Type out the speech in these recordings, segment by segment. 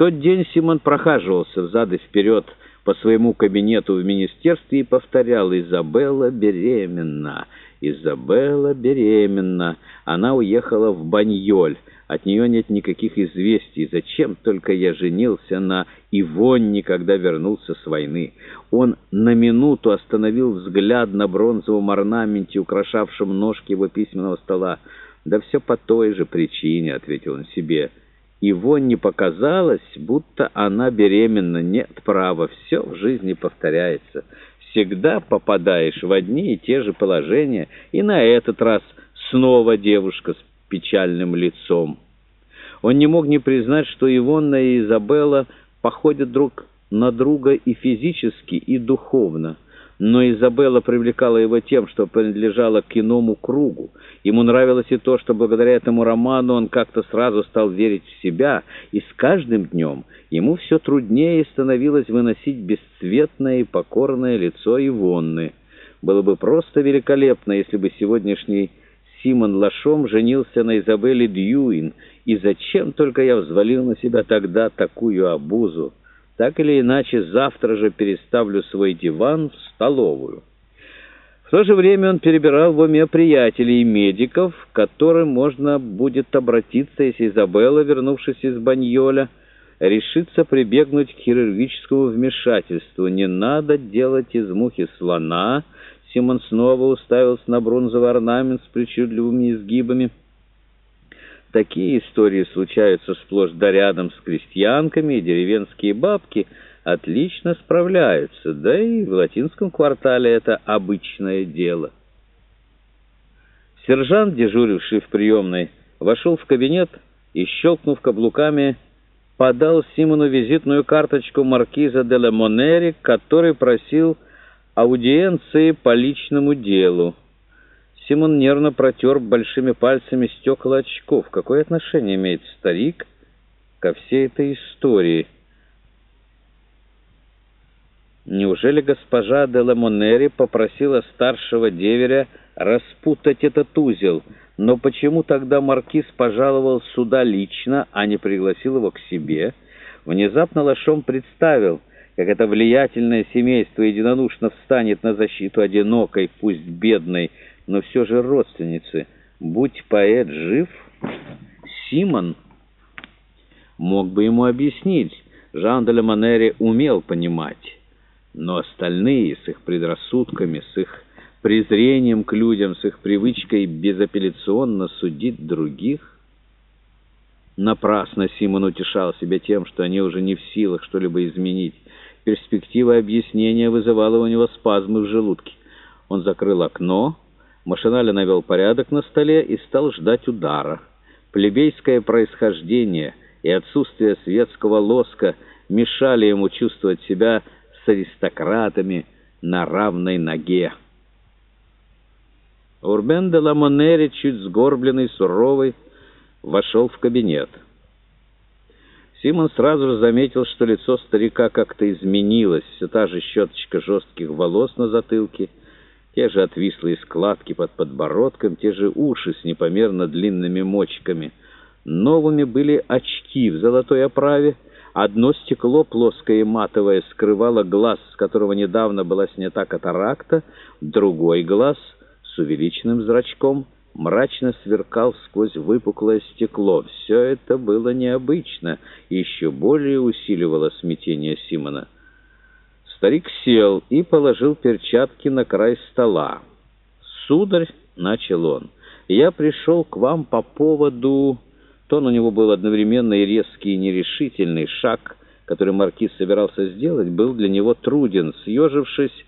тот день Симон прохаживался взад и вперед по своему кабинету в министерстве и повторял «Изабелла беременна! Изабелла беременна! Она уехала в Баньоль!» От нее нет никаких известий. Зачем только я женился на Ивонне, когда вернулся с войны? Он на минуту остановил взгляд на бронзовом орнаменте, украшавшем ножки его письменного стола. «Да все по той же причине», — ответил он себе. Ивонне показалось, будто она беременна. Нет права, все в жизни повторяется. Всегда попадаешь в одни и те же положения, и на этот раз снова девушка с печальным лицом. Он не мог не признать, что Ивонна и Изабелла походят друг на друга и физически, и духовно. Но Изабелла привлекала его тем, что принадлежала к иному кругу. Ему нравилось и то, что благодаря этому роману он как-то сразу стал верить в себя, и с каждым днем ему все труднее становилось выносить бесцветное и покорное лицо Ивонны. Было бы просто великолепно, если бы сегодняшний Симон Лашом женился на Изабелле Дьюин, и зачем только я взвалил на себя тогда такую обузу? Так или иначе, завтра же переставлю свой диван в столовую. В то же время он перебирал в уме приятелей и медиков, к которым можно будет обратиться, если Изабелла, вернувшись из Баньоля, решится прибегнуть к хирургическому вмешательству. Не надо делать из мухи слона — Симон снова уставился на бронзовый орнамент с причудливыми изгибами. Такие истории случаются сплошь да рядом с крестьянками, и деревенские бабки отлично справляются, да и в латинском квартале это обычное дело. Сержант, дежуривший в приемной, вошел в кабинет и, щелкнув каблуками, подал Симону визитную карточку маркиза де ла Монери, который просил аудиенции по личному делу. Симон нервно протер большими пальцами стекла очков. Какое отношение имеет старик ко всей этой истории? Неужели госпожа де Ламонери попросила старшего деверя распутать этот узел? Но почему тогда маркиз пожаловал сюда лично, а не пригласил его к себе? Внезапно Лашом представил — как это влиятельное семейство единодушно встанет на защиту одинокой, пусть бедной, но все же родственницы. Будь поэт жив, Симон мог бы ему объяснить. Жан де Манере умел понимать, но остальные с их предрассудками, с их презрением к людям, с их привычкой безапелляционно судить других. Напрасно Симон утешал себя тем, что они уже не в силах что-либо изменить. Перспектива объяснения вызывала у него спазмы в желудке. Он закрыл окно, машинально навел порядок на столе и стал ждать удара. Плебейское происхождение и отсутствие светского лоска мешали ему чувствовать себя с аристократами на равной ноге. Урбен де Ламонери, чуть сгорбленный, суровый, вошел в кабинет. Симон сразу же заметил, что лицо старика как-то изменилось. Все та же щеточка жестких волос на затылке, те же отвислые складки под подбородком, те же уши с непомерно длинными мочками. Новыми были очки в золотой оправе. Одно стекло, плоское и матовое, скрывало глаз, с которого недавно была снята катаракта, другой глаз с увеличенным зрачком — мрачно сверкал сквозь выпуклое стекло. Все это было необычно и еще более усиливало смятение Симона. Старик сел и положил перчатки на край стола. «Сударь», — начал он, — «я пришел к вам по поводу...» Тон у него был одновременно и резкий, и нерешительный. Шаг, который маркиз собирался сделать, был для него труден. Съежившись,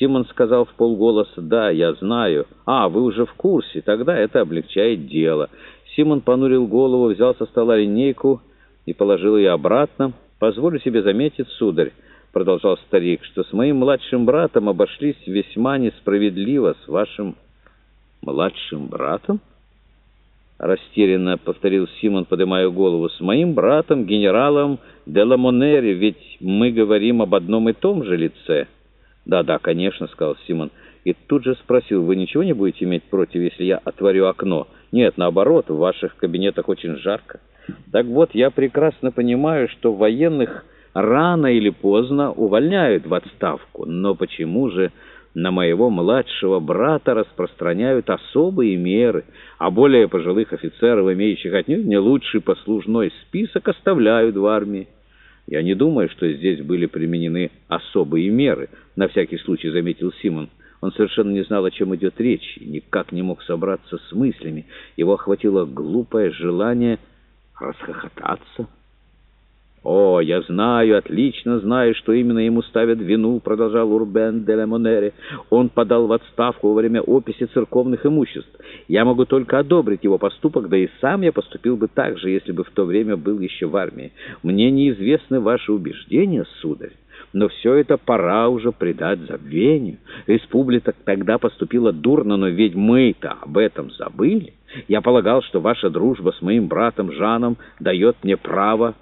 Симон сказал в полголоса, «Да, я знаю». «А, вы уже в курсе, тогда это облегчает дело». Симон понурил голову, взял со стола линейку и положил ее обратно. «Позволю себе заметить, сударь», — продолжал старик, «что с моим младшим братом обошлись весьма несправедливо с вашим младшим братом?» Растерянно повторил Симон, поднимая голову. «С моим братом, генералом Деламонери, ведь мы говорим об одном и том же лице». «Да-да, конечно», — сказал Симон. И тут же спросил, «Вы ничего не будете иметь против, если я отворю окно?» «Нет, наоборот, в ваших кабинетах очень жарко». Так вот, я прекрасно понимаю, что военных рано или поздно увольняют в отставку, но почему же на моего младшего брата распространяют особые меры, а более пожилых офицеров, имеющих отнюдь не лучший послужной список, оставляют в армии? Я не думаю, что здесь были применены особые меры, на всякий случай заметил Симон. Он совершенно не знал, о чем идет речь, и никак не мог собраться с мыслями. Его охватило глупое желание расхохотаться. «О, я знаю, отлично знаю, что именно ему ставят вину», — продолжал Урбен де ла Монере. «Он подал в отставку во время описи церковных имуществ. Я могу только одобрить его поступок, да и сам я поступил бы так же, если бы в то время был еще в армии. Мне неизвестны ваши убеждения, сударь, но все это пора уже предать забвению. Республика тогда поступила дурно, но ведь мы-то об этом забыли. Я полагал, что ваша дружба с моим братом Жаном дает мне право